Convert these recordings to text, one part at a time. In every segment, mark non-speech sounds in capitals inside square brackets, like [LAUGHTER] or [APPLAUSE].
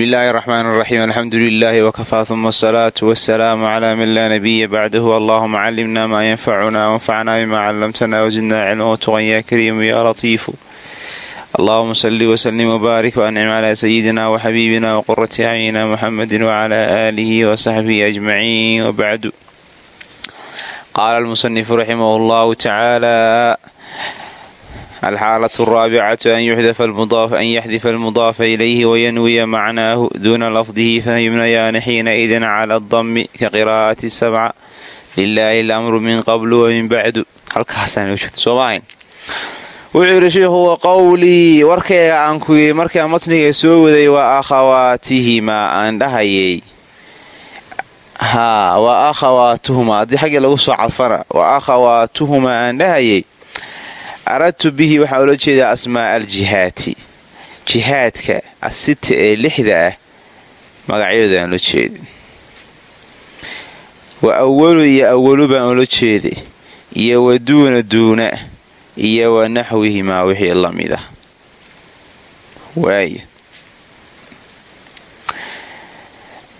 bismi illaahi araxmaan araxiim alxamdu lilaahi wakafaa uma asalaatu wasalaamu calaa man laa nabiya bacdahu allahuma callimna maa yanfacuna wanfacnaa bimaa callamtana wazidnaa cilma watuqan yaa kariimu yaa latiifu allahuma salli wslim wbaarik wancim calaa sayidina waxabiibina waqurati acyina muxamedi wcalaa aalihi wasaxbihi ajmaciin wabacdu qaala almusanifu raximah llahu tacaala alxaalatu araabicatu an yaxdifa almudaafa ilayhi wayanwiya macnaahu duuna lafdihi fahimnayaani xiinaidin cala adami ka qiraa'ati sabca lilaahi alamru min qablu wamin bacdu wuxuu yidhi sheikhu wa qowlii warkayga aan ku yidhi markaan matniga soo waday waa akhawaatihimaa aan dhahayay haa waa akhawaatuhumaa haddii xaggii lagu soo cadfana waa akhawaatuhumaa aan dhahayay aradtu bihi waxaa ula jeedaa asmaa aljihaati. Jihaadka asita ee lixda ah magacyadooda aan ula jeedin. Wa awalu iyo awalu baan ula jeeday. Iyo wa duuna duuna iyo wa naxwihimaa wixii la mid ah. Waaya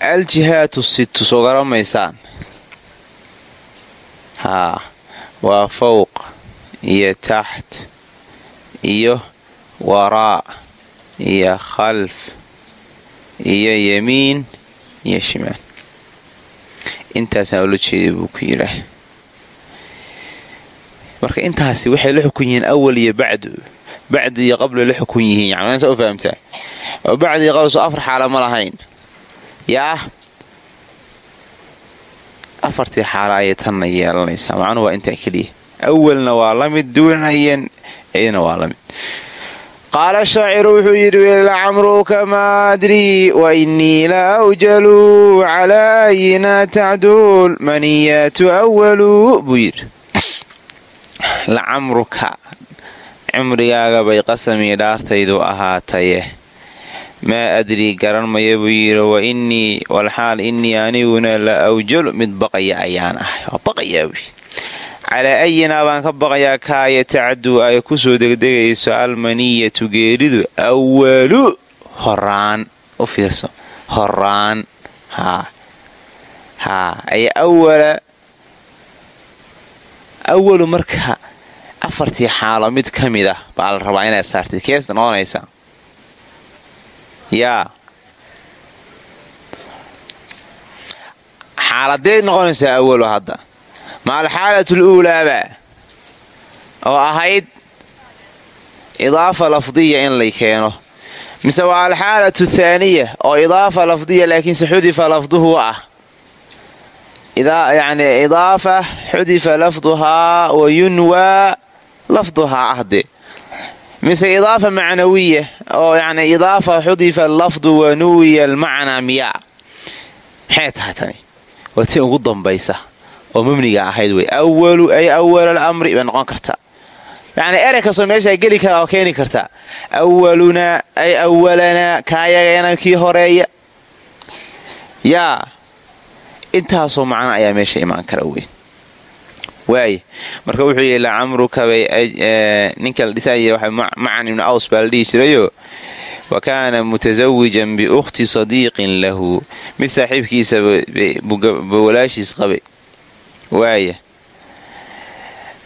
aljihaatu situ soo garamaysaan haa waa fowq iyo taxt iyo waraa iyo khalf iyo yamiin iyo shimaal intaasaan ula jeeday buu ku yidhaah marka intaasi waxay la xukun yihiin awal iyo bacdu. Bacdu iyo qabla la xukun yihiin yani saa u fahamtaa. Oo bacdu iyo qabla afar xaala ma lahayn. Yaa afartii xaala ayay tanna yeelanaysaa. Macnuhu waa intaa keliya awalna waa la mid cidna waa la mid qaala shaaciru wuxuu yidhi lacamruka ma adrii wa innii la awjalu calaa ayina tacduul maniyaatu awalu buu yidhi lacamruka cimrigaaga bay qasamii dhaartaydu ahaataye maa adrii garan maya buu yidhi wa innii walxaal innii aniguna la awjalu mid baqaya ayaan ahay calaa ayinaa baan ka baqayaa kaaya tacaduu ay ku soo degdegayso almaniyatu geeridu awalu horaan u fiirso horaan ay awalu marka afartii xaalo mid ka mid ah baa la rabaa inaad saartid keesta noqonaysa yaa. Xaaladeed noqonaysaa awalo hadda ma alxaalatu luulaaba oo ahayd idaafa lafdiya in lay keeno mise waa alxaalatu thaaniya oo idaafa lafdiya laakiinse xudifa lafduhu ah yani idaafa xudifa lafduhaa wa yunwaa lafduhaa ahde mise idaafa macnawiya oo yani idaafa xudifa lafdu wa nuwiya almacnaa miyaa maxay tahay tani waa ti ugu dambaysa oo mabniga ahayd wey awalu ay awal alamri bay noqon kartaa yani erey kastoo meeshaa geli kara oo keeni kartaa awalunaa ay awalanaa kaayagana kii horreeya. Yaa intaasoo macno ayaa meesha imaan kara weyn. Waay marka wuxuu yidhi lacamruka bay ninka la dhisay macan ibnu aws baa la dhihi jirayo. Wa kaana mutasawijan biukhti sadiiqin lahu. Mid saaxiibkiisa ba walaashiis qabay waaya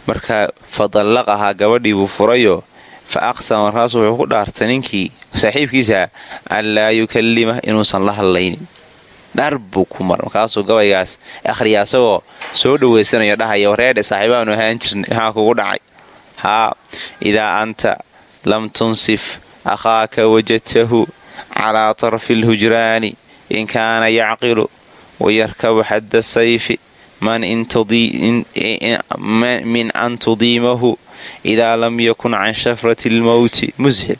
marka fadallaqahaa gabadhii buu furayo fa aqsama markaasuu wuxuu ku dhaartay ninkii saaxiibkiisa an laa yukallimah inuusan la hadlaynin. Dhar buu ku mar markaasuu gabaygaas akhriya asagoo soo dhaweysanayo dhahaya wareedhe saaxiibaanu ahaan jirnay maxaa kugu dhacay? Haa idaa anta lam tunsif akhaaka wajadtahu calaa tarfi alhujraani in kaana yacqilu wayarkabu xadda sayfi min an tudiimahu idaa lam yakun can shafrati lmowti mushil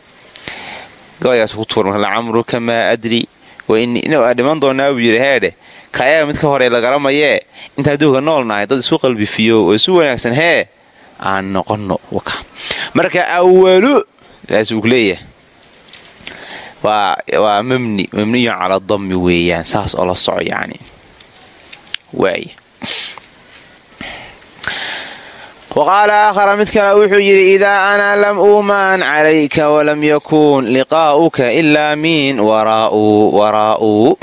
gabaygaas ku tuur lacamruka maa adri dhiman doonaa buu yidhi heedhe kayaga mid ka hore lagaramayee inta adduunka nool nahay dad isu qalbifiyo oo isu wanaagsan hee aan noqonno marka awalu saasuu ku leeyahay waa mabni mabniyun cala dammi weeyaan saas oo la soco yani waaya wa qaala aakhara mid kale wuxuu yidhi idaa ana lam uuman calayka walam yakun liqaa'uka ilaa min waraa'u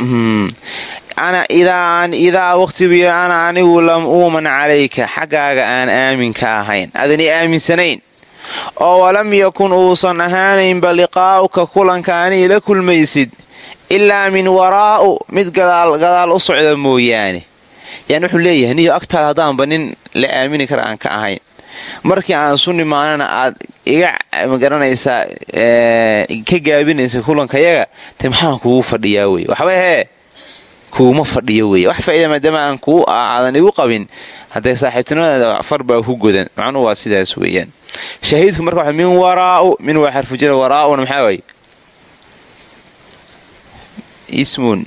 idaa waqtigu ana anigu lam uuman calayka xaggaaga aan aamin ka ahayn aadani aaminsanayn oo walam yakun uusan ahaanaynba liqaa'uka kulanka anii la kulmaysid ilaa min waraa'u mid gadaal u socda mooyaane yani wuxuu leeyahay niyo agtaada haddaanba nin la aamini kara aan ka ahayn markii aan isu nimaanana aad iga ma garanaysaa ka gaabinaysa kulankayaga te maxaan kugu fadhiyaa wey waxba hee kuuma fadhiyo wey wax faaida maadaama aan kuu aadan igu qabin haddee saaxiibtinimadeeda far baa ku godan. Macnuhu waa sidaas weeyaan. Shahiidku marka min waraa'u min waa xarfujira waraa'una maxaa waay ismun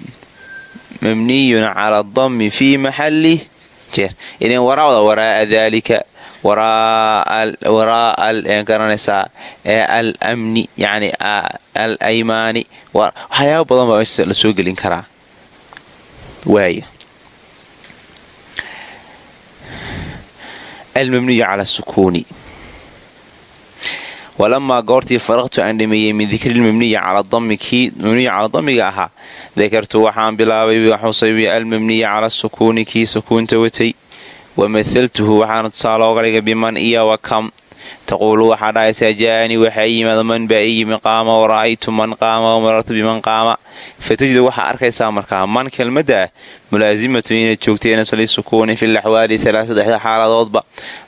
mabniyun cala adami fii maxalli jeer ilan waraa'da waraa'a daalika garanaysaa al amni yani al aymaani waxyaaba badan baa meesha la soo gelin karaa waaya almabniyu cala sukuuni walamaa goortii faraqtu aan dhameeyey min dikri lmabniyi cala dami kii mabniyi cala damiga ahaa dakartu waxaan bilaabay xusaybi almabniya cala sukuuni kii sukuunta watay wamathaltuhu waxaana tusaale oga dhigay biman iyo wa kam taquulu waxaa dhahaysaa jaani waxaa yimaada man baa i yimi qaama wara'aytu man qaama wamarartu biman qaama fatajid waxaa arkaysaa markaa man kelmadda ah mulaasimatu inay joogtay nasli sukuuni fi laxwaali alaa saddexda xaaladoodba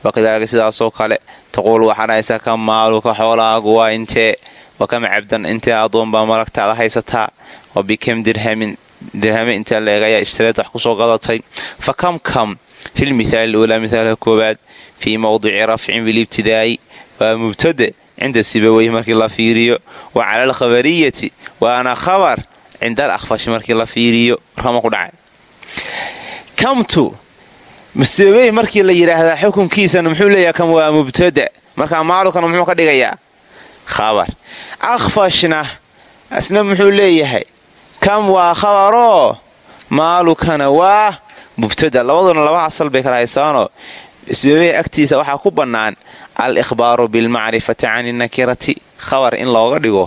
wakadaalika sidaasoo kale taquulu waxaa dhahaysaa kam maaluka xoolaagu waa intee wa kam cabdan intee adoon baa malagtaada haysataa wa bikam dirhame intee leeg ayaa ishtareed wax ku soo gadatay fa kam kam filmithaali ulaa mithaalka koowaad fii mowdici rafcin bilibtidaa'i waa mubtade cinda sibaweyh markii la fiiriyo wa cala alkhabariyati waana khabar cinda al akhfashi markii la fiiriyo warkama ku dhacay kamtu sibaweyh markii la yidhaahdaa xukunkiisana muxuu leeyaha kam waa mubtada markaa maalukana muxuu ka dhigayaa khabar akhfashna asna muxuu leeyahay kam waa khabaroo maalukana mubtada labaduna laba asal bay kala haysaanoo sibaweyh agtiisa waxaa ku bannaan al ikhbaaru bilmacrifati cani nakirati khabar in looga dhigo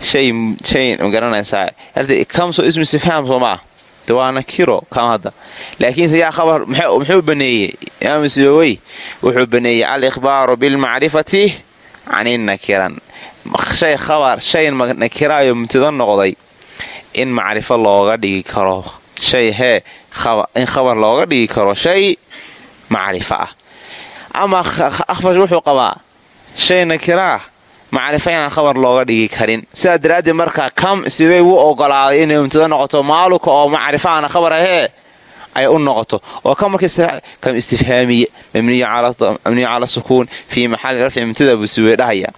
shay ma garanaysaa kamsoo ismu istifhaam soo maa de waa nakiro kam hadda. Laakiinse yaa khabar muxuu baneeyey imaam sibawey wuxuu baneeyey al ikhbaaru bilmacrifati cani nakiran shay khabar shay nakiraayo mubtada noqday in macrifo looga dhigi karo. Shay hee in khabar looga dhigi karo shay macrifo ah ama akhfash wuxuu qabaa shay nakiraah macrifo inaan khabar looga dhigi karin sidaa daraaddeed markaa kam sibay u ogolaaday inay mubtada noqoto maaluka oo macrifo aana khabar ahee ay u noqoto oo ka marka kam istifhaamiye mabniyu cala sukuun fii maxalli rafci mubtada buu siwey dhahaya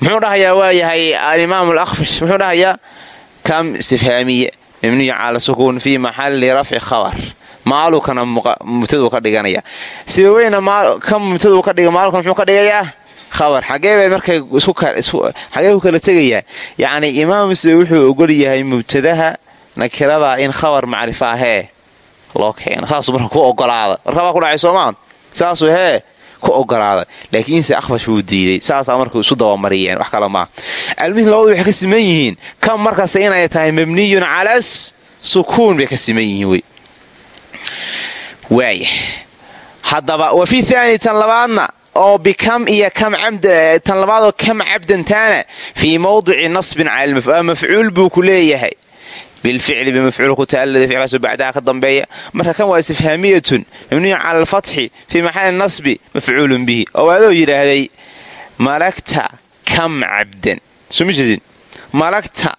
muxuu dhahayaa waayahay alimaam alakhfash muxuu dhahayaa kam istifhaamiye mabniyu cala sukuun fii maxalli rafci khabar. Maalukana mubtaduu ka dhiganaya. Sibaweyna ka mubtaduu ka dhiga maalukana muxuu ka dhigayaa? Khabar. Xagee bay markay xagee ku kala tegayaan yacni imaam sibe wuxuu ogol yahay mubtadaha nakiradaa in khabar macrifo ahee. Loo keeno. Saasuu marka ku ogolaada. Warkabaa ku dhacay soomaa saasuu hee ku ogolaaday laakiinse akhfash wuu diiday. Saasaa marka isu dabamariyeen wax kale maaha almihim labadu waxay ka siman yihiin. Kam markasta inay tahay mabniyun cala sukuun bay ka siman yihiin wey. Waaya haddaba wa fi thaani tan labaadna oo bikam iyo tan labaadoo kam cabdantaana fii mawdici nasbin cala mafcuul buu ku leeyahay bilficli bimafcuul ku taalada ficlaasu bacdaha ka dambeeya marka kan waa istifhaamiyatun mabniyun cala alfatxi fii maxali nasbi mafcuulun bihi oo adoo yidhaahday malagta kam cabdan soma jeedin malagta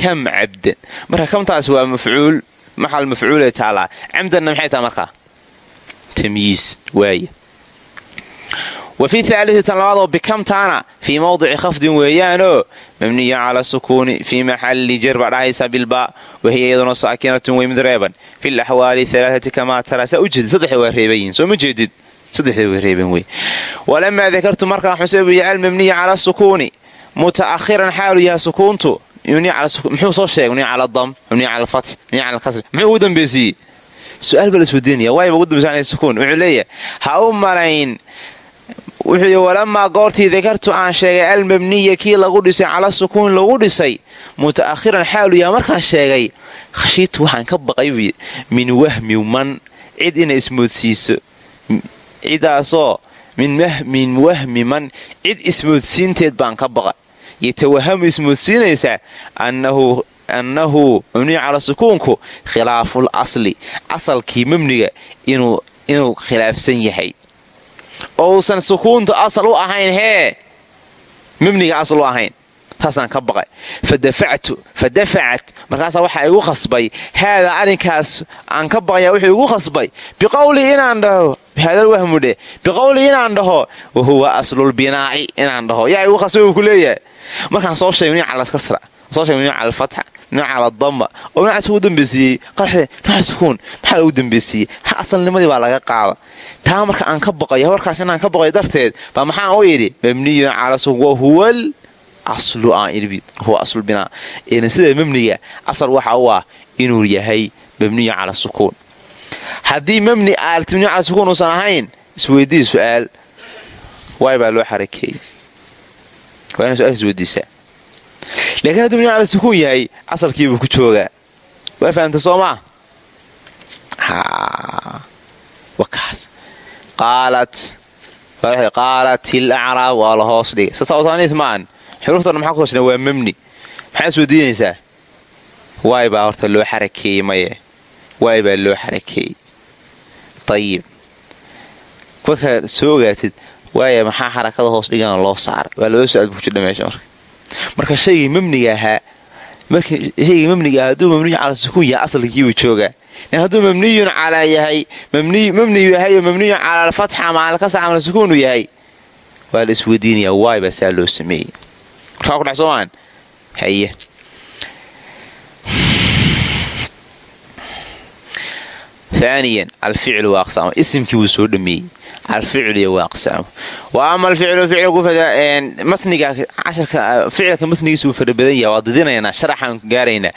kam cabdan marka kamtaas waa mafcuul maxal mafcuulee taalaa camdanna maxay taha markaa tamyiis wa fi haalii tan labaad oo bikamtaana fii mawdici khafdin weeyaanoo mabniya cala sukuuni fii maxalli jar baa dhahaysa bilbaa wahiya iyaduna saakinatun wey mid reeban fi laxwaali alaaati kamaa tara. Saa u jeedid saddexda waa reeban yihiin soo ma jeedid saddexda way reeban wey walamaa dakartu markaa xusebu yaha almabniya cala sukuuni muta'ahiran xaalu yaha sukuuntu muxuu soo sheegay mabniya cala dam mabniya cala alfatx mabniya cala alkasri muxuu ugu dambaysiiyey su'aal baa la isweydiinaya waayba ugu dambaysa sukuun wuxuu leeyahay ha u malayn wuxuu yidhi walamaa goortii dakartu aan sheegay almabniya kii lagu dhisay cala sukuun lagu dhisay. Muta'akhiran xaalu yaa markaan sheegay khashiitu waxaan ka baqay min wahmi man cid inay ismoodsiiso cidaasoo min wahmi man cid ismoodsiinteed baan ka baqa yatawahamu ismoodsiinaysaa annahu mabniyu cala sukuunku khilaaful asli asalkii mabniga inuu khilaafsan yahay oo uusan sukuuntu asal u ahayn hee mabniga asal u ahayn. Taasaan ka baqay. Fadafactu fadafacat. Markaasaa waxaa igu khasbay. Haadaa arrinkaas aan ka baqaya wuxuu igu khasbay. Biqowlii inaan dhaho. Haadal wahmudhe biqowlii inaan dhaho. Wahuwa aslulbinaa'i inaan dhaho. Yaa igu khasbay uu ku leeyahay. Markaan soo sheegay cala alkasra soo sheegay cala alfatxa minu cala adamba oo minacaas ugu dambaysiiyey qarxde minaca sukuun maxaa lagu dambaysiiyey ha asalnimadii baa laga qaada taa marka aan ka baqayo warkaas inaan ka baqayo darteed baa maxaan u idhi mabniyun cala sukun wahuwal aslu aan idhi huwa aslubinaa sida mabniga asal waxa u ah inuu yahay mabniyu cala sukuun haddii mabni aalti mabniyu cala sukuun uusan ahayn isweydii su'aal waay baa loo xarakeeyey waa ina su'aal isweydiisaa lakiin hadduu cala sukuun yahay asalkiibuu ku joogaa waa fahamta soo maa qaalat. Qaalat il acraab waa la hoos dhigay sasawtaaniid maan. Xuruuftana maxaa kuhoosna waa mabni. Maxaa isweydiinaysaa waay baa horta loo xarakeeyey maye. Waay baa loo xarakeeyey ayib markaad soo ogaatid waaya maxaa xarakada hoos dhigana loo saaray waa laba su'aal buu marka marka shaygii mabniga ahaa shaygii mabniga ahaa hadduu mabniyu cala sukuun yahay asalkiibuu joogaa. Hadduu mabniyun calaa yahay mabniyu yahay oo mabniyun cala alfatxa ama alkasra ama sukuunu yahay waa la isweydiinayaa waay baa saa loo sameeyey. Markaa kudhex soomaan haye aaniyan alficlu waa aqsaamo isimkii wuu soo dhameeyey alficlu waa aqsaamo wa ama alficlu ficilka masnigiisa wuu fara badan yaha waa didinaynaa sharaxaan gaaraynaa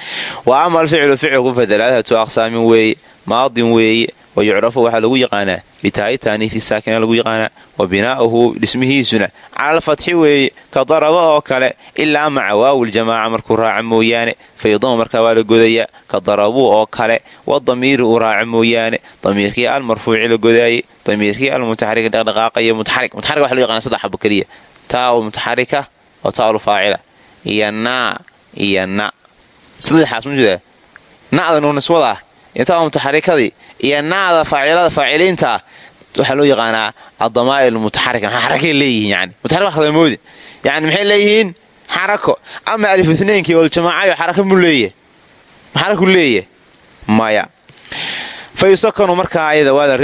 wa ama alficlu ficilku fadalaadatu aqsaamin weeye maadin weeye wa yucrafu waxaa lagu yaqaanaa bitaa'i taaniifi saakina lagu yaqaanaa wa binaa'uhu dhismihiisuna cala alfatxi weeye ka daraba oo kale ilaa maca waawuljamaaca markuu raaca mooyaane faydama markaa waa la godayaa ka darabuu oo kale wa damiiri uu raaca mooyaane damiirkii almarfuuci la godaayey damiirkii almutaxarika dhaqdhaqaaqaya mutaxarik mutaxarik waxa loo yaqana saddex xabo keliya taa u mutaxarika wa taa ulfaacila iyo naa iyo na. Saddexaas ma jeeda na'da nuuniswada ah mutaxarikadii iyo naada faacilada faaciliinta waxaa loo yaqaanaa adamaa'il mutaxarika maxaa xarakay leeyihiin yani mutaxarik khadamoodi yani maxay leeyihiin? Xarako. Ama alif ithnaynkii waljamaacayo xaraka muu leeyahy maxaraku leeyahy maya. Fa markaa ayada waa la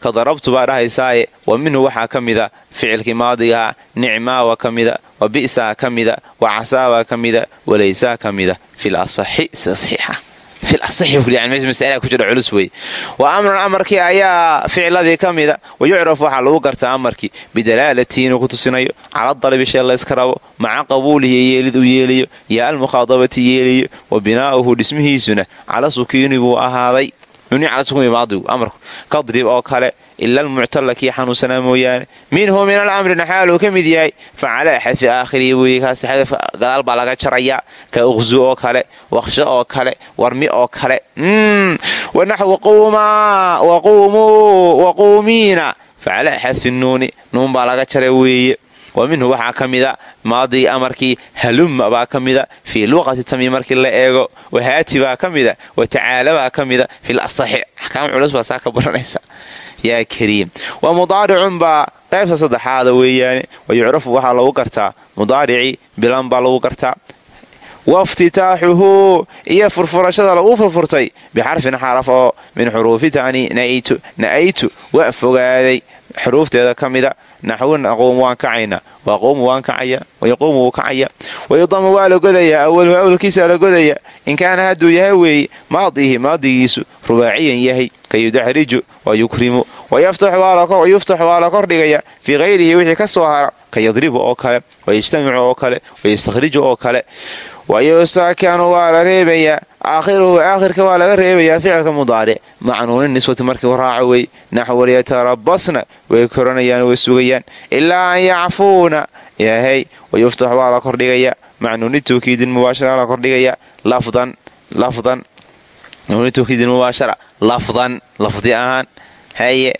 ka darabtu baa dhahaysaaye wa minhu waxaa ka mida ficilkii maadigaha nicmaa waa ka mida wa bi'saa ka mida wa casaabaa ka mida walaysaa ka mida. Fil asaxi saxiixa wa amran amarkii ayaa ficladii ka mida wa yucraf waxaa lagu gartaa amarkii bidalaalati inuu ku tusinayo cala dalabi shay layska rabo maca qabuulihi yeelid uu yeelayo yaa almukhaadabati yeelayo wa binaa'uhu dhismihiisuna cala sukiini buu ahaaday maadigu amarku kadrib oo kale ila almuctalla kii xanuunsanaa mooyaane minhu min alamrina xaaluu ka mid yahay fa calaa xadfi aakhirihi weeye kaas xadafka gadaal baa laga jarayaa ka uqzu oo kale waqsho oo kale warmi oo kale wanaxwu waquumiina fa calaa xadfi nuuni nuun baa laga jara weeye wa minhu waxaa ka mida maadigii amarkii halumma baa ka mida fii luqati tami markii la eego wahaati baa ka mida wa tacaala baa ka mida fil asaxi axkaam culus baa saa ka baranaysa yaa kariim wa mudaaricun baa qaybta saddexaada weeyaane wa yucrafu waxaa lagu gartaa. Mudaaricii bilan baa lagu gartaa. Waftitaaxuhu iyo furfurashada lagu furfurtay. Bixarfin xaraf oo min xuruufi tani na'aytu waa fogaaday. Xuruufteeda ka mida naxwu naquum waan kacayna. Waquumu waan kacaya wayaquumu wuu kacaya. Wayudamu waa la godayaa awaluhu awalkiisa la godaya. In kaana hadduu yahay weeye maadihi maadigiisu rubaaciyan yahay ka yudaxriju wa yukrimu wayuftaxu waa la kordhigaya fii hayrihi wixii ka soo hara ka yadribu oo kale wayajtamicu oo kale wayastakhriju oo kale. Wayusakanu waa la reebayaa aakhiruhu aakhirka waa laga reebayaa ficilka mudaaric. Macnuuni niswati markii raaco wey naxwal yatarabasna way koranayaan way sugayaan. Ilaa an yacfuuna yahay wayuftax waa la kordhigayaa macnuuni tawkiidin mubaashara la kordhigayaa lafdan lafdan macnuuni tawkiidin mubaashara lafdan lafdi ahaan haye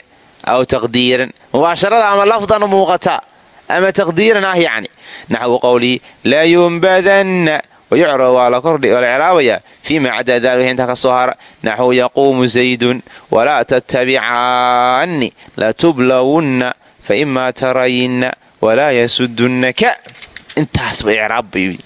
aw taqdiiran mubaasharada ama lafdan muuqata ama taqdiiran ah yacni naxwu qowlii laa yumbadanna wayucrab waa la ciraabaya fii maa cadaa dalika intaa ka soo hara naxwu yaquumu zaydun walaa tattabicaanni latublawunna faimaa tarayinna walaa yasudunnaka intaasba icraab bay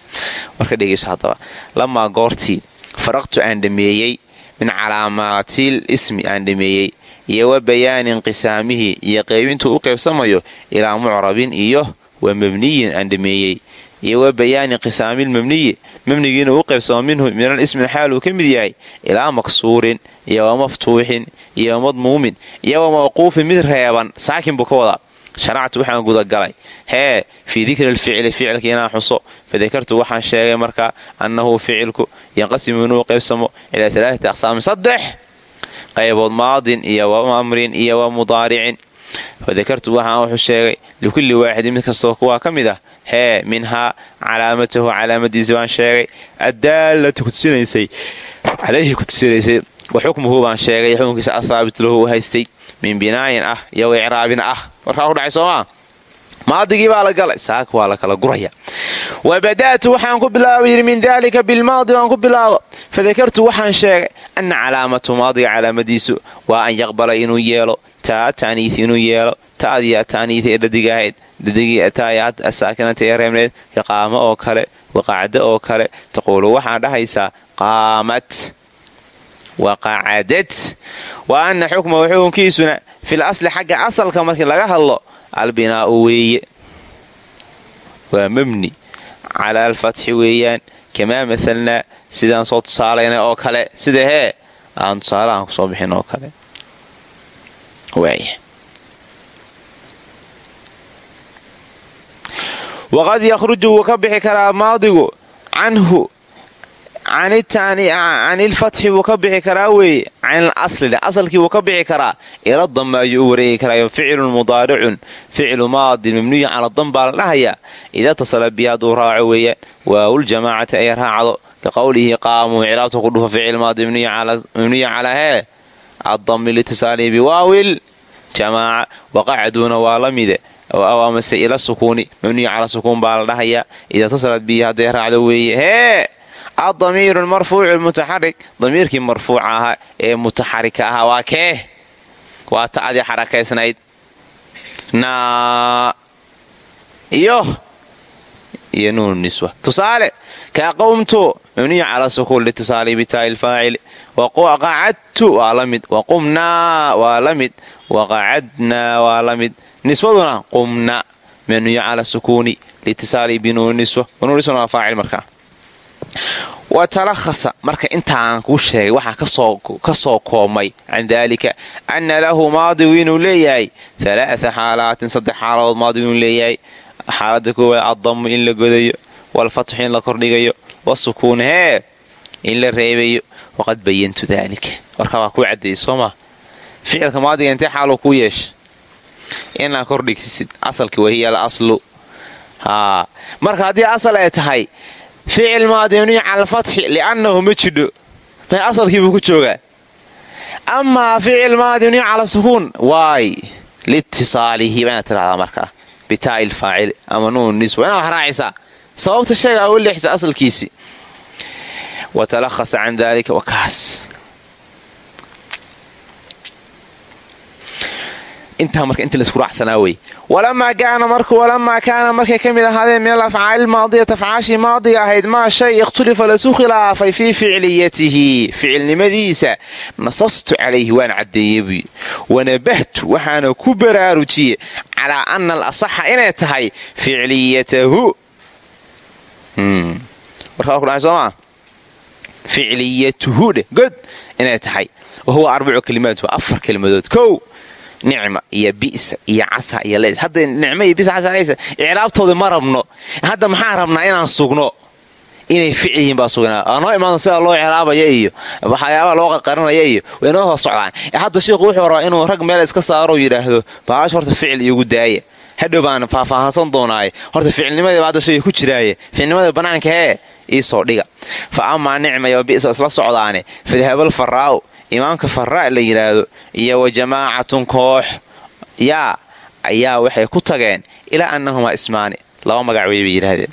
marka dhegeyso haddaba lamaa goortii faraqtu aan dhameeyey min calaamaatil ismi aan dhameeyey iyo wa bayaani inqisaamihii iyo qeybintuu u qeybsamayo ilaa mucrabin iyo wa mabniyin aan dhameeyey. Iyo wa bayaani inqisaamil mabniyi mabnigii inuu u qaybsamo minhu minal ismin xaal uu ka mid yahay ilaa maksuurin iyo wa maftuuxin iyo wa madmuumin iyo wa mawquufin mid reeban saakin buu ka wadaa sharactu waxaan gudagalay. Hee fii dikri alficli ficilka inaan xuso. Fadakartu waxaan sheegay markaa annahu ficilku yanqasimu inuu qaybsamo ilaa alaaati aqsaamin saddex. Qaybood maadin iyo wa amrin iyo wa mudaaricin. Fadakartu waxaan wuxuu sheegay likulli waaxidin mid kastoo kuwaa ka mid ah. Hee minhaa calaamatahu calaamadiisa baan sheegay. Addaalatu kutusinaysay calayhi kutusinaysay wa xukmuhu baan sheegay xukunkiisa athaabit lahu haystay min binaayin ah iyo icraabin ah warkaa ku dhacay soomaa maadigii baa la galay saaka waa la kala guraya wa bada'tu waxaan ku bilaaba yidhi min daalika bilmaadi baan ku bilaabo fadakartu waxaan sheegay anna calaamatu maadiga calaamadiisu waa an yaqbala inuu yeelo taa taaniis inuu yeelo taadiya taaniis ee dhadigahayd dadigii taayaad asaakinanta ee reebneed iqaamo oo kale waqacdo oo kale taquulu waxaan dhahaysaa qaamad waqacadad wa anna xukmahu xukunkiisuna fil asli xagga asalka markii laga hadlo albinaa'u weeye waa mabni calaa alfatxi weeyaan kamaa mahalnaa sidaan soo tusaalaynay oo kale sida hee aan tusaalahaan ku soo bixin oo kale waqad yakhruju wuu ka bixi karaa can ilfatxi wuu ka bixi karaa weeye can ilaslile asalkii wuu ka bixi karaa ila damba ayuu u wareegi karaayo ficilun mudaaricun ficlu maadin mabniyun cala dan baa la dhahayaa ida tasala bi hadduu raaco weeyaan waawuljamaacati ay raacdo ka qowlihi qaamuu ciraabta ku dhufa ficil maadi mabniya calaa hee addami litisaalihi biwaawil jamaaca waqacaduuna waa la mide amase ila sukuuni mabniya calaa sukuun baa la dhahayaa ida tasalat bihi hadday raacdo weeye hee adamiiru marfuucu mutaxarik damiirkii marfuuca ahaa ee mutaxarika ahaa waa kee waa ta'dii xarakaysnayd iyo iyo nuunu niswa tusaale kaa qowmtu mabniyu calaa sukuun litisaali bitaa'i lfaacili waqacadtu waa la mid waqumnaa waa la mid waqacadnaa waa la mid niswaduna qumna mabniyu calaa sukuuni litisaali binuuni niswa nuun niswana waa faacil markaa wa talahasa marka intaan kuu sheegay waxaa ka soo koobmay can daalika anna lahu maadigu inuu leeyahay. Alaaa xaalaatin saddex xaaladood maadigu inuu leeyahay. Xaalada koowaad addamu in la godayo walfatxu in la kordhigayo wasukuun hee in la reebayo. Waqad bayantu daalika warkaa waa kuu cadeeyey soomaa ficilka maadiga intee xaaluu kuu yeesha inaa kordhigsid asalka wahiya al aslu marka haddii asal ay tahay ficil maadi mabniyu cala alfatxi liannahu ma jidho may asalkiibuu ku joogaa amaa ficil maadi mabniyu cala sukuun waay liitisaalihi bainaad tirahdaa markaa bitaa'i lfaacili ama nuun niswa inaad wax raacaysaa sababta sheega u leexisa asalkiisii wa talahasa can daalika wakaas intaa marka inta la isku raacsanaa wey. Walamaa kaana markay ka mid ahaadeen min alafcaali lmaadiyati afcaashii maadiga ahayd maa shay ikhtulifa lasu khilaafay fii ficliyatihi ficilnimadiisa. Nasastu calayhi waan caddeeyey buy wanabahtu waxaana ku baraarujiyey calaa ana alasaxa inay tahay ficliyatahu. Warkaakuhasomaa ficliyatuhu dheh god inay tahay. Wa huwa arbacu kalimaat waa afar kelimadood kow nicma iyo bisa iyo casa iyo leys hadda nicmo iyo bisa casa leys icraabtooda ma rabno. Hadda maxaan rabnaa inaan sugno? Inay fic yihiin baa sugnaa. Aanoo imaada sida loo ciraabaya iyo waxyaabaha loo qaqarinaya iyo waynoo hoos socdaan. Hadda sheikhu wuxuu rabaa inuu rag meel iska saaro yidhaahdo baash horta ficil iyogu daaya hadhow baan faahfaahansan doonaaye. Horta ficilnimadii hadda shayga ku jiraaye. Ficilnimadii bannaanka hee iisoo dhiga. Fa amaa nicmaya bisa isla socdaane. Fadhabal faraa'u imaamka faraa' la yidhaahdo iyo wa jamaacatun koox yaa ayaa waxay ku tageen ilaa annahumaa ismaani laba magac wey bay yidhaahdeen.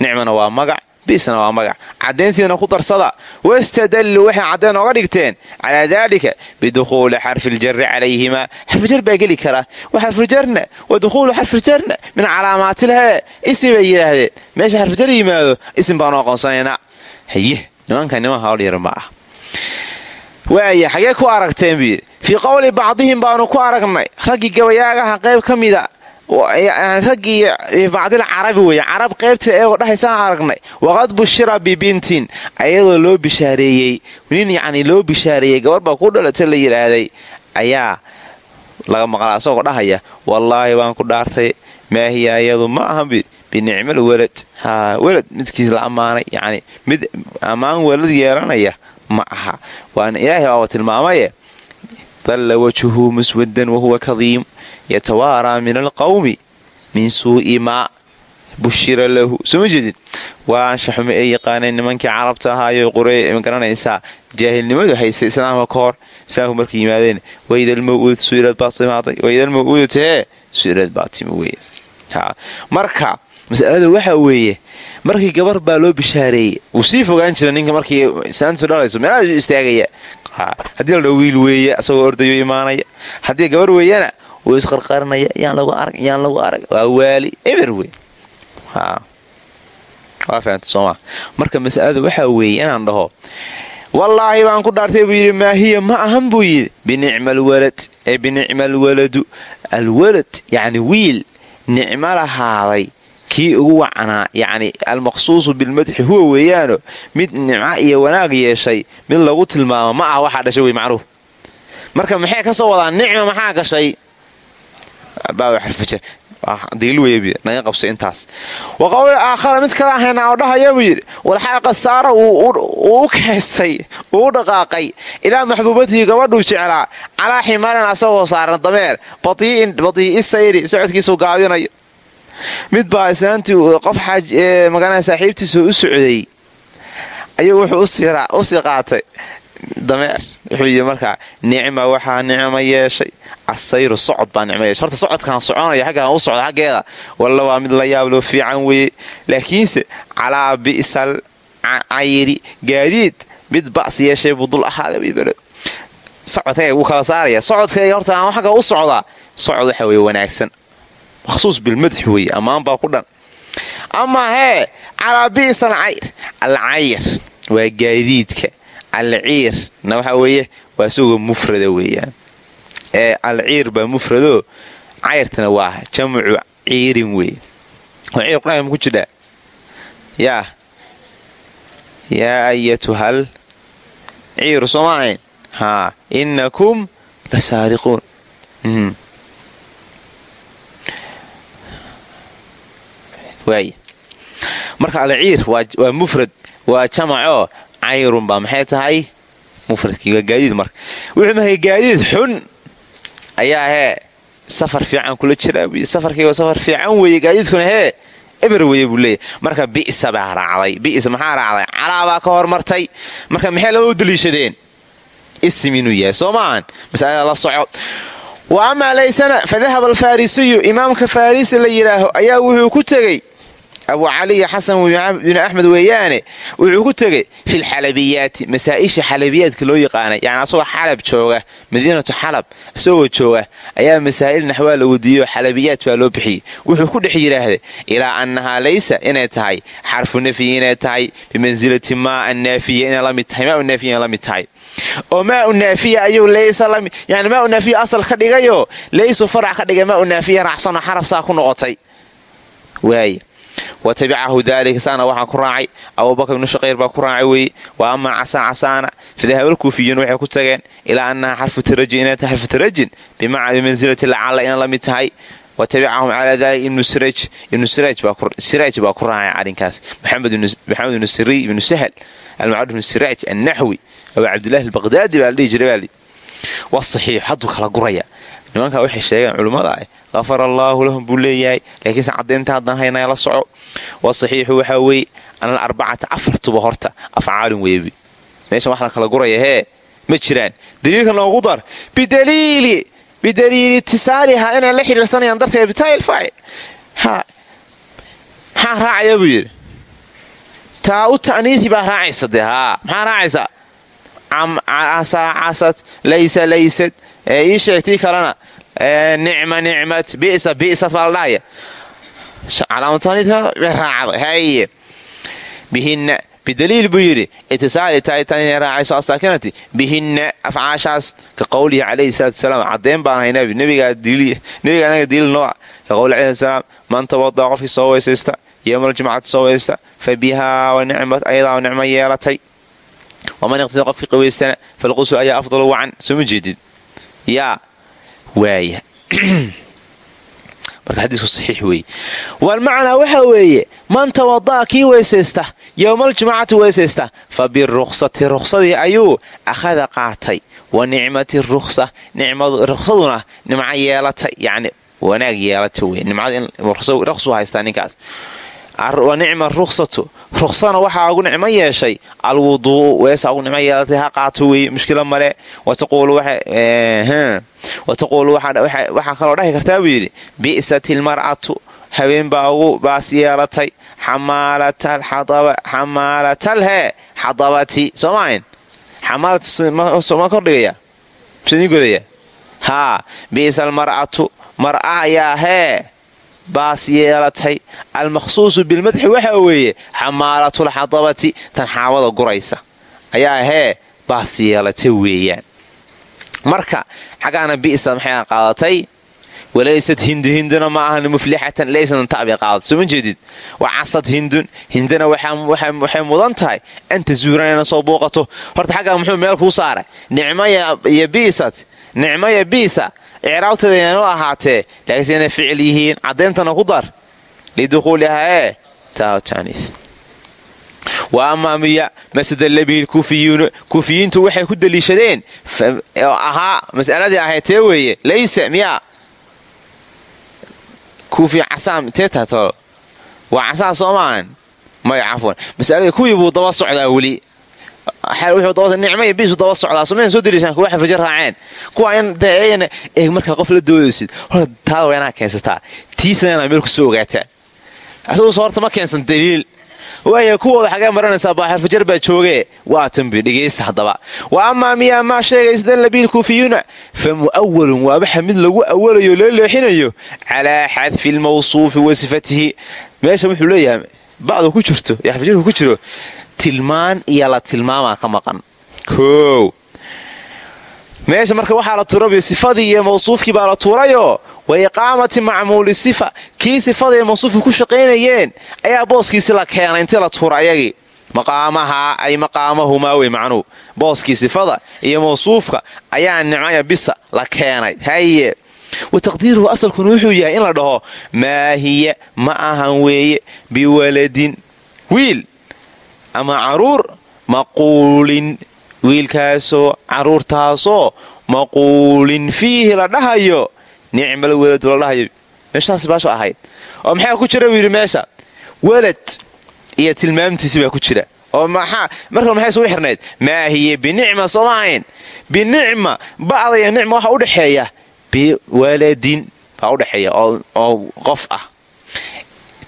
Nicmana waa magac bisna waa magac. Caddayntiina ku darsada wastadalluu waxay caddeen oga dhigteen calaa daalika bidukhuuli xarfiiljarri calayhimaa xarfijar baa geli karaa wa xarfijarna wa dukhuulu xarfijarna min calaamaatilhee isim bay yidhaahdeen. Meesha xarfijar yimaado isim baanu aqoonsanaynaa haye nimanka niman hawl yar ma ah waaya xagee ku aragteen buu yidhi fii qowli bacdihim baanu ku aragnay. Raggii gabayaagaha qayb ka mida. Raggii bacdil carabi weeye. Carab qaybta eegoo dhahaysaan aragnay. Waqad bushira bibintin ayadoo loo bishaareeyey. Nin yacni loo bishaareeyey gabar baa ku dhalata la yidhaahday ayaa laga maqlaa asagoo dhahaya wallaahi baan ku dhaartay. Maahiya ayadu ma aha binicmal welad welad midkiis la ammaanay. Yacni mid ammaan welad yeelanaya ma aha. Waana ilaahay baaba tilmaamaye dalla wajhuhu muswadan wahuwa kadiim yatawaaraa min alqawmi min suu'i maa bushira lahu. Soo ma jeedid waa anshaxume ay yaqaaneen nimankii carabta ahaayo qurey ma garanaysaa jaahilnimadu haysa islaamka ka hor islaamku markay yimaadeen waydalmawuud suilad baa timaaday waydalmawuudu tahee suilad baa timi marka masalada waxa weeye markii gabar baa loo bishaareeyey. Wuu sii fogaan jira ninka markii islaantiisu dhalayso meelaha istaagaya. Haddii la dho wiil weeye asagoo ordayo imaanaya. Haddii gabar weeyana wuu isqarqarinaya yaan lagu arag yaan lagu arag waa waali eber wey waa fahamta sooma marka masalada waxaa weeye inaan dhaho wallaahi baan ku dhaartay buu yidhi maahiya ma ahan buu yidhi. Binicma alwalad ee binicma alwaladu alwalad yacni wiil nicmo lahaaday kii ugu wacnaa yacni almaqsuusu bilmadxi huwa weeyaano mid nimco iyo wanaag yeeshay mid lagu tilmaamo ma ah waxaa dhashay wey macruuf. Marka maxay ka soo wadaan nicma maxaa gashay? Intaas. Wa qowli aakhara mid kala ahayna oo dhahaya buu yidhi walxaaqa saara uu u kaystay uu u dhaqaaqay ilaa maxbuubatihi gabadhuu jeclaa calaa ximaarin asagoo saaran dameer badii'i sayri socodkiisuu gaabinayo mid baa islaantii qof magana saaxiibtiisa u socday ayuu wuxuu u sii qaatay. Dameer wuxuu yidhi markaa nicma waxaa nicmo yeeshay. Asayru socod baa nicmo yeeshay. Horta socodkaan soconaya xaggaan u socda xaggeeda walla waa mid la yaabloo fiican weeye. Laakiinse calaa bi'sal cayri gaadiid mid ba's yeeshay buu dul ahaaday wbel socodkayga wuu kala saaraya socodkayga horta aan u socdaa socod waxa weye wanaagsan maqsuus bilmadx weeye ammaan baa ku dhan amaa hee calaa cayr alcayr waa gaadiidka alciirna waxa weeye waa isagoo mufrada weeyaan ee alciir baa mufradoo cayrtana waa jamcu ciirin weeye oo ciir qur'aanka ma ku jidhaa yaa yaa ayatuhal ciiru sooma ahayn haa inakum la saariquun marka alciir waa mufrad waa jamacoo cayrun baa maxay tahay? Mufradkii gaadiid marka. Wuxuu mahay gaadiid xun ayaa hee safar fiican kula jiraa buy safarkayga safar fiican weeye gaadiidkuna hee eber weeye buu marka bi'sa baa raacday bi'sa maxaa raacday? Calaabaa ka hormartay marka maxay lama u daliishadeen? Isim inuu yahay soo la soco. Wa amaa laysana fa dahaba alfarisiyu imaamka farisi la yidhaaho ayaa wuxuu ku tegey abu caliya xasan binu axmed weeyaane wuxuu ku tegey fi lxalabiyaati masaa'isha xalabiyaadka loo yaqaanay. Yani asagoo xalab jooga madiinatu xalab isagoo jooga ayaa masaa'il naxwaa la wadiiyo xalabiyaat baa loo bixiyey. Wuxuu ku dhex yidhaahday ilaa annahaa laysa inay tahay xarfu nafyi inay tahay bimansilati maa naafiya inay la mid tahay maa naafiya inay la mid tahay. Oo maa naafiya ayuu laysa yani maa naafiya asal ka dhigayoo laysu farac ka dhigay maa naafiya raacsanoo xaraf saa ku noqotay. Waay wa tabicahu daalika saana waxaa ku raacay abubakr ibnu shaqayr baa ku raacay weeye wa amaa casaa casaana fadahabalkuufiyuun waxay ku tageen ilaa annaha xarfu tarajin inay tahay xarfu tarajin bimansilati lacalla inay la mid tahay wa tabicahum calaa dalik ibnu siraaj ibnu siraaj baa ku raacay arrinkaas maxamed ibnu siriy ibnu sahal almacruuf ibnu siraaj annaxwi abu cabdillahi albaqdaadi baa la dhihi jiray baa wasaxiix hadduu kala guraya nimankaa waxay sheegeen culummada ah kafara allaahu lahum buu leeyahay. Laakiinse caddaynta haddaan haynaya la soco. Wasaxiixu waxaa weeye anal arbacata afartuba horta afcaalun weebi meeshan wax la kala guraya hee ma jiraan. Daliilka noogu dar. Bidaliili bidaliili itisaaliha inaan la xidhiirsanayaan darteed ha maxaa raacaya buu taa u ta'niihi baa raacaysa dee haa maxaa raacaysa. Casad laysa laysad ee ii sheegtii nicma nicmat bisa bisat baa la dhahaya calaamutaniidka bay raacday haye bihinna bidaliil buu yidhi itisaali taaitan inay raacayso asaakinati. Bihinna afcaashaas ka qowlihi calayhi salaatu wasalaam caddeyn baan haynaa nebiga anaga diil nooa ka qowli alayhi salaam man tawadaa qofkii soo weysaysta yowmaljumcati soo weysaysta fa bihaa wa nicmat ayadaa nicmo yeelatay waaya [CLEARS THROAT] marka xadiisku saxiix weeye walmacnaa waxa weeye man tawada'a kii weysaysta yowmaljumcati weysaysta fa biruksati ruksadii ayuu akhada qaatay. Wa nicmati ruksa ruksaduna nimco yeelatay yani wanaag yeelata wey nimcadruksu haystaa ninkaas wa nicma ruksatu ruksana waxaa ugu nicmo yeeshay. Alwuduu weesaa ugu nicmo yeelatay ha qaato weeye mushkila male. Wataquulu waxaa kaloo dhahi kartaa buu yidhi bi'sat ilmar'atu habeen baa ugu baas yeelatay. Xamaalatal hee xadabati. Soomaahan xamaalama kordhigaya godaya? Haa bi'sa almar'atu mar'a ayaa hee baas yeelatay almaqsuusu bilmadxi waxaa weeye xamaalatulxadabati tan xaawada guraysa. Ayaa hee baas yeelatay weeyaan. Marka xaggaana bi'sa maxay qaadatay? Walaysad hindu hinduna ma ahan muflixatan laysan tabay qaadatay. Soo jeedid? Waa casad hindun hinduna waxay mudan tahay. An tazuuran ina soo buuqato. Horta xaggaa muxuu meel kuu saaray? Nicmaiyo biisat nicmaya biisa icraabteeda inanu ahaatee laakiinse inay ficil yihiin caddayntana ku dar lidukhuulihaa ee wa amaa miya kuufiyuuna kuufiyiintu waxay ku daliishadeen oo ahaa mas'aladii ahayd tee weeye laysa miyaa kuufi casaam tee tato waa casaan soo maahan maya cafwan masaladii kuwii daba socdaa weli nicmaya biisu daba socdaa. Somayn soo daliishaan kuwa xafajo raaceen kuwa in deeyana eeg markaa qof la doodaysid horta taada waa inaa keensataa. Tiisana inaa meel ku soo ogaataa asaguuse horta ma keensan daliil. Waaya kuwooda xagee maranaysaa baaxirfajar baa jooge waa tanbi dhegaysta haddaba. Wa amaa miyaa maa sheegaysdalla biilkuufiyuuna fa mu'awalun waabaxa mid lagu awalayo loo leexinayo. Calaa xadfi lmawsuufi wa sifatihi. Meesha wuxuu leeyahay bacdu ku jirto ee xafajarku ku jiro tilmaan iyo la tilmaamaa ka maqan. Meesha marka waxaa la tuurabiyo sifadii iyo mawsuufkii baa la tuurayoo wa iqaamati macmuuli sifa. Kii sifada iyo mawsuufka ku shaqaynayeen ayaa booskiisi la keenay intii la tuura ayagii. Maqaamahaa ay maqaamahumaa wey macnuu booskii sifada iyo mawsuufka ayaa nicmaya bisa la keenay. Haye wa taqdiiruhu asalkuna wuxuu yahay in la dhaho maa hiya? Ma ahan weeye? Biwaladin. Wiil ama carruur maquulin wiilkaasoo caruurtaasoo maquulin fiihi la dhahayo nicmal weladu la dhahayo. Meeshaas baasho ahayd. Oo maxaa ku jira? Buu meesha. Welad iyo tilmaamtiisi baa ku jira. Oo maxaa? Marka maxay isugu xirnayd? Maa hiya binicma sooma ahayn binicma bacda iyo nicma waxa udhexeeya biwaladin baa udhexeeya oo qof ah.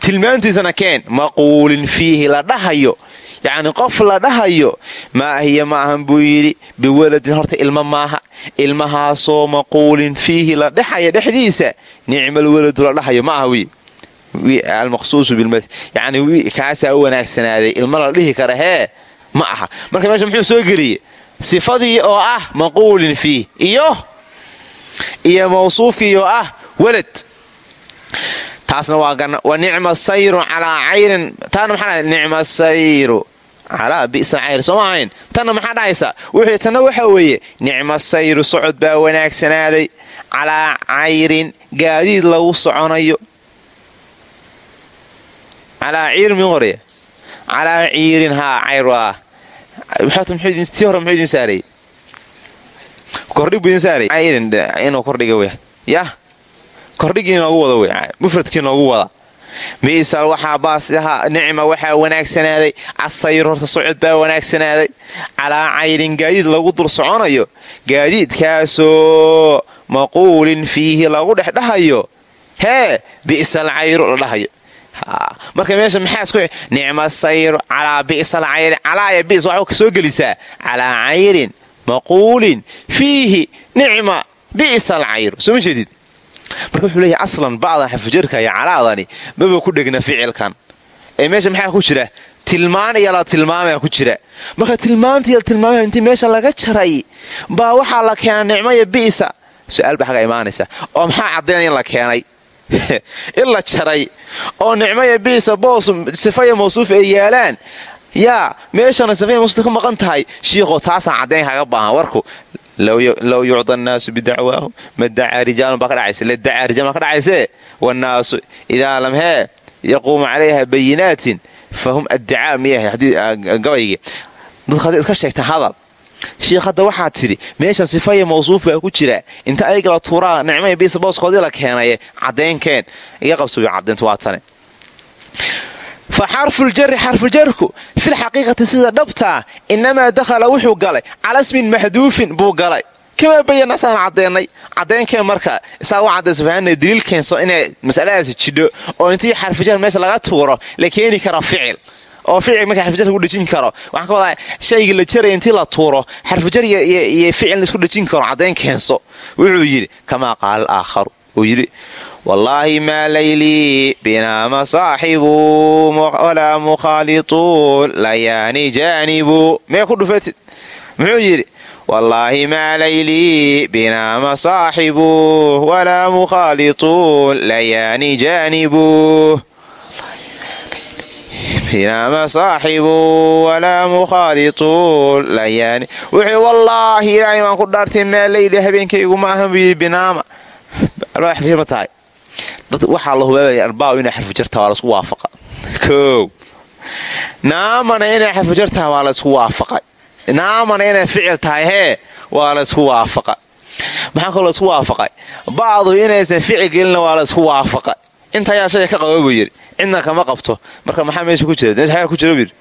Tilmaamtiisana keen. Maquulin fiihi la dhahayo yacni qof la dhahayo maa hiya ma ahan buu yidhi biwaladin horta ilmo maaha ilmahaasoo maquulin fiihi la dhexaya dhexdiisa nicmal weladu la dhahayo ma aha wi almaqsuusu yacni kaasaa u wanaagsanaaday ilmo la dhihi kara hee ma aha. Marka meesha muxuu soo geliyey? Sifadii oo ah maquulin fiih iyo iyo mawsuufkii oo ah welad taasna waa nicma sayru calaa cayrin taana maxaa nicma sayru calaa bi'sa cayr sooma ahayn? Tanna maxaa dhahaysa? Wuxuu tanna waxaa weeye nicma sayru socod baa wanaagsanaaday calaa cayrin gaadiid lagu soconayo. Calaa ciirin mi qoraya calaa ciirin haa cayr waa tii hore muxuu idin saaray? Kordhig buu idin saaray? Cayrin inuu kordhiga wey yah kordhigii noogu wada wey mufradkii noogu wada. Miisal waxaa baasha nicma waxaa wanaagsanaaday casayr horta socod baa wanaagsanaaday calaa cayrin gaadiid lagu dul soconayo gaadiidkaasoo maquulin fiihi lagu dhexdhahayo hee bi'sal cayru la dhahayo. Marka meesha maxaa nicma sayru calaa bi'sal cayri calaaya bis waxaa ka soo gelisaa. Calaa cayrin maquulin fiihi nicma bi'sal cayru soo ma jeedid marka wuxuu leeyahay aslan bacdan xafujarka iyo calaadani maba ku dhegna ficilkan. Ee meesha maxaa ku jira? Tilmaan iyo la tilmaamaya ku jira. Marka tilmaanta iyo la tilmaamaya intii meesha laga jaray baa waxaa la keenay nicmo iyo bi'sa su'aal baa xaga imaanaysa. Oo maxaa caddaynaya in la keenay? [LAUGHS] In la jaray. Oo nicmaya biisa boos sifaya mawsuuf ay yaalaan yaa meeshana sifaya mawsuuf ka maqan tahay. Shiikhoo taasaan caddayn kaga baahan warku low yucda annaasu bidacwaahu madacaa rijaalun baa ka dhacaysa ladacaa rijaalun baa ka dhacayse wannaasu idaa lam hee yaquumu calayha bayinaatin fa hum addacaa miyahay gabaygii dadka hadday iska sheegta hadal shiikh hadda waxaad tidhi meesha sifaya mawsuuf baa ku jira inta ayagala tuuraa nicmaya biisa booskoodii la keenaye caddaynkeen iga qabso caddayntu waa tane fa xarfuljari xarfujarku filxaqiiqati sida dhabtaa inamaa dakhala wuxuu galay cala smin maxduufin buu galay. Kamaa bayanasaan caddeennay caddaynkeen marka isaa u caddayso fahanay daliil keenso inay masaladaasi jidho oo intii xarfujar meesha laga tuuro la keeni kara ficil. Oo ficil marka xarfujar lagu dhejin karo. Waxaan ka wadaa shaygii la jaraya intii la tuuro xarfujar iyo ficil la isku dhejin karo caddayn keenso wuxuu yidhi kamaa qaala alaakharu uu yidhi wallaahi maa laylii binaama saaxibu walaa mukhaalituu layaani jaanibu mee ku dhufatid muxuu yidhi wallaahi maa laylii binaama saaxibu walaa mukhaalituu layaani jaanibu binaama saaxibu walaa mukhaalitu layaani wuxuu wallaahi ilaahay baan ku dhaartay maa leyli habeenkaygu ma ahan buu yidhi binaama ma tahay waxaa la hubaabaya arbaaw inay xarfujartaa waa la isku waafaqa. Koow naamana inay xarfujartaha waa laysku waafaqay. Naamana inay ficil tahay hee waa laysku waafaqa maxaa kaloo laysku waafaqay? Bacdu inaysan ficil gelina waa laysku waafaqay. Inta ayaa shaya ka qaba buu yidhi. Cidna kama qabto. Marka maxaa meesha ku jira? Meesha xagaa ku jira buu yidhi.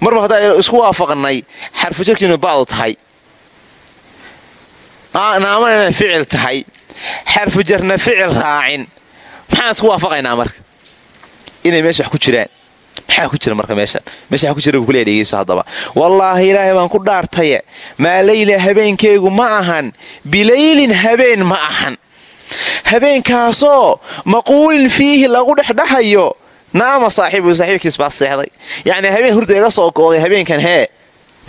Marba haddaan isku waafaqnay xarfujarkiinu bacdu tahay. Naamana inay ficil tahay xarfujarna ficil raacin. Maxaan isku waafaqaynaa marka? Inay meesha wax ku jiraan. Maxaa ku jira marka meeshan meesha wax ku jira kuleya dhegeyso haddaba. Wallaahi ilaahay baan ku dhaartaye. Maa leyla habeenkaygu ma ahan. Bilaylin habeen ma ahan. Habeenkaasoo maquulin fiihi lagu dhexdhahayo naama saaxiibu saaxiibkiis baa seexday. Yacni habeen hurda iga soo gooday habeenkan hee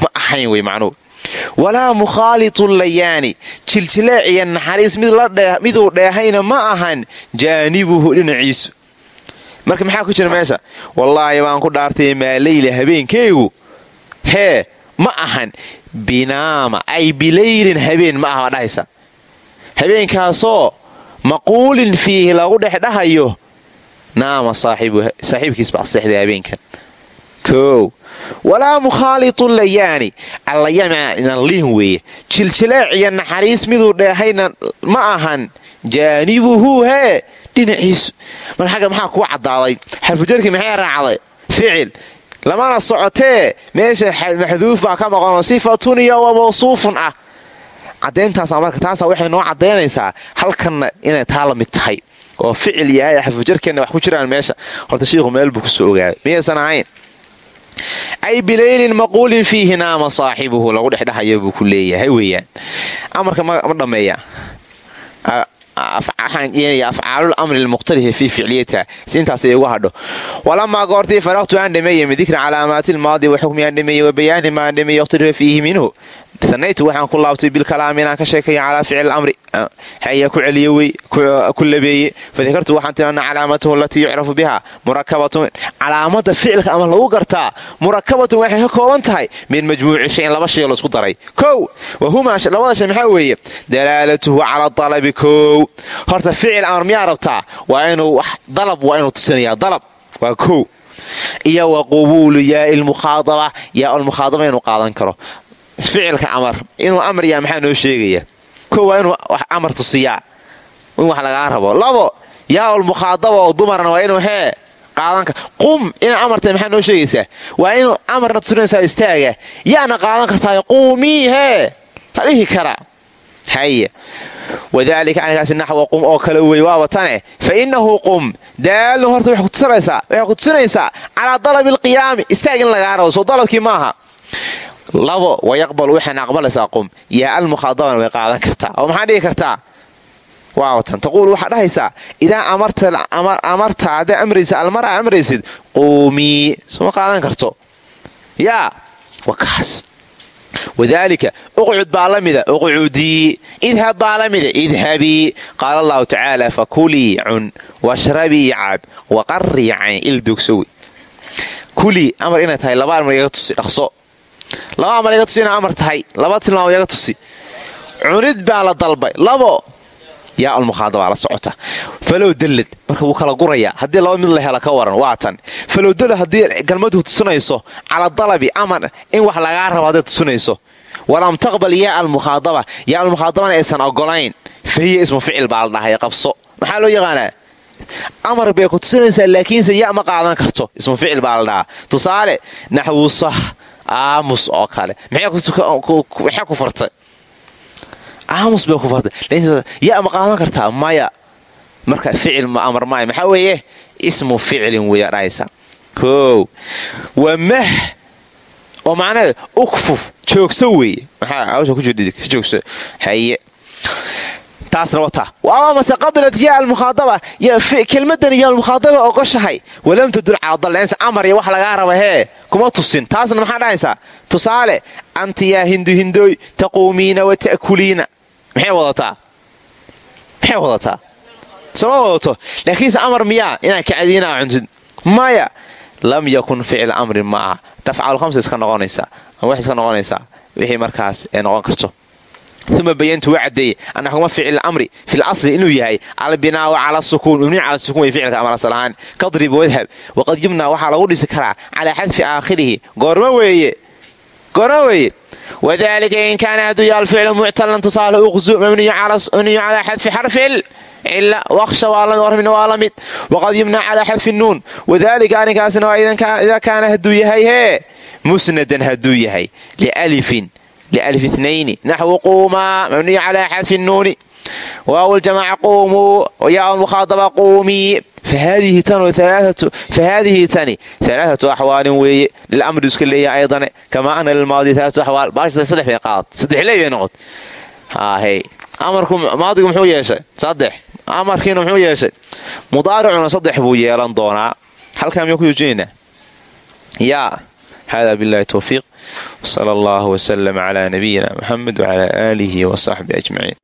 ma ahayn wey macnuhu walaa mukhaalitu layaani jiljileec iyo naxariis miduu dheehayna ma ahan jaanibuhu dhinaciisu marka maxaa ku jira meesha? Wallaahi baan ku dhaartay maa leyla habeenkaygu hee ma ahan. Binaama ay bilaylin habeen ma aha dhahaysa. Habeenkaasoo maquulin fiihi lagu dhexdhahayo naama saaxiibkiis baa seexday habeenkan koow walaa mukhaalitu layaani allayaan weeye jiljileec iyo naxariis miduu dheehayna ma ahan. Jaanibuhu hee dhinaciisu mar xagga maxaa kuu caddaaday? Xarfujarkii maxay raacday? Ficil. Lamana socotee. Meesha maxduuf baa ka maqanoo sifatun iyo wa mawsuufun ah. Caddayntaasa marka taasa waxay noo caddaynaysaa halkanna inay taa la mid tahay. Oo ficil yahay. Xarfujarkeenna wax ku jiraan meesha. Horta shiikhu meel buu ku soo ogaaday miyaysan ahayn ay bilaylin maquulin fiihi naama saaxibuhu. Lagu dhexdhahayo buu ku leeyahay weeyaan. Amarka ma dhammeeya afcaalul amri lmuqhtalifi fii ficliyatiha si intaas igu hadho. Walamaa goortii faraqtu aan dhameeye min dikri calaamaati lmaadi wa xukmi aan dhameeye wa bayaani ma aan dhameeye yakhtalifa fiihi minhu sanaytu waxaan ku laabtay bilkalaami inaan ka sheekaya calaa ficil amri. Haya ku celiye wey ku labeeye. Fadakartu waxaan tilmaana calaamatahu alatii yucrafu biha murakabatun. Calaamada ficilka ama lagu gartaa murakabatun waxay ka kooban tahay min majmuuci shayin laba shay la isku daray. Kow wahumaa labada shay maxaa weeye? Dalaalatuhu cala dalabi kow. Horta ficil amar miyaa rabtaa? Waa inuu dalab waa inuu tusinaya dalab. Waa kow. Iyo wa qubuulu yaai lmukhaadaba yaa lmukhaadaba inuu qaadan karo ficilka amar. Inuu amar yaa maxaa noo sheegaya? Ko waa inuu amar tusiyaa in wax lagaa rabo. Labo yaa lmukhaadaba oo dumarna waa inuu hee qaadan qum ina amarta maxaa noo sheegaysaa waa inuu amarna tusinaysaa istaaga. Yaana qaadan kartaa quumii hee la kara. Haye wadaalika arrinkaasi naxwa qum oo kale wey waaba tane fa innahu qum daalun horta waxay ku tusinaysaa calaa dalabi alqiyaami istaag in lagaa rabo. Soo dalabkii maaha labo wayaqbalu waxayna aqbalaysaa qum yaa almukhaadabana way qaadan kartaa. Oo maxaa dhihi kartaa? Waawatan taquulu waxaa dhahaysaa idaa amarta haddaa amraysa almara amraysid quumii suma qaadan karto. Yaa wakaas wadaalika uqcud baa la mida uqcudii idhab baa la mida idhabii qaala allahu tacaala fakulii cun washrabii cab waqarrii cayn ildogsowi kulii amar inay laba amar iga tusi inay amar tahay. Laba tilmaamo iga tusi. Cunid baa la dalbay. Labo. Yaa almukhaadabaa la socota. Falow dallad marka wuu kala gurayaa haddii laba mid la hela ka waran. Waa tan. Falow dallad galmadu tusinayso cala dalabi amar in wax lagaa rabo hadday tusinayso. Walam taqbal yaa almukhaadaba yaa almukhaadabana aysan ogolayn fa hiya ismu ficil baa la dhahay qabso. Maxaa loo yaqaanaa? Amar bay ku tusinaysaa laakiinse ya ma qaadan karto. Ismu ficil baa la dhahaa tusaale sah aamus oo kale. Maxay ku fartay aamus bay ku fartay ya ma qaadan kartaa maya? Marka ficil ma amar maayo maxaa weeye? Ismu ficilin weya dhahaysa. Koow waa mah oo macnaheed ukfuf joogso weeye. Maxaa hawsha ku jirta ka joogso. Haye taasna wataa ama mase qabilat yaa almukhaadaba kelmadan yaa almukhaadaba ogoshahay walam tadul cala daleensa amar iyo wax lagaa raba hee kuma tusin taasna maxaa dhahaysaa tusaale anti yaa hindu hindooy taquumiina wa ta'kuliina maxay wadataa maxay wadataa sooma wadato laakiinse amar miyaa inaad kacdiinaa cuntid maya lam yakun ficla amrin ma aha tafcalu khamsa iska noqonaysaa wax iska noqonaysaa wixii markaas ee noqon karto uma bayantu waa caddeeye ana xukma ficil amri fi lasli inuu yahay albinaau cala sukuun mabniy cala sukuun way ficilka amar asal ahaan kadrib wadhab waqad yubnaa waxaa lagu dhisi karaa calaa xadfi aakhirihi goorma weeye goorma weeye wadalika in kaana hadduu yaha alficlu muctalan tusaale uqzu mabniyu calaa xadfi xarfil cila waqsha waa la mid waqad yubnaa calaa xadfi nuun wadalika arrinkaasna waa idaa kaana hadduu yahay hee musnadan hadduu yahay lialifin nayn naxwu quuma mabniy calaa xadfi nuuni waaw ljamaca quumuu yaa mukhaadaba quumii fahaadihi tani alaaatu axwaalin weeye lilamru iska leeya aydane kamaa ana lilmaadi alaaatu axwaal baasha saddex bay qaad saddex leey bay noqod amarku maadigu muxuu yeeshay saddex amarkiina muxuu yeeshay mudaaricuna saddex buu yeelan doonaa halkaa miyaan ku yuujinayna yaa hada bilahi towfiiq sala allahu wslm cla nabiyina muxamed wcla aalihi wasaxbi ajmaciin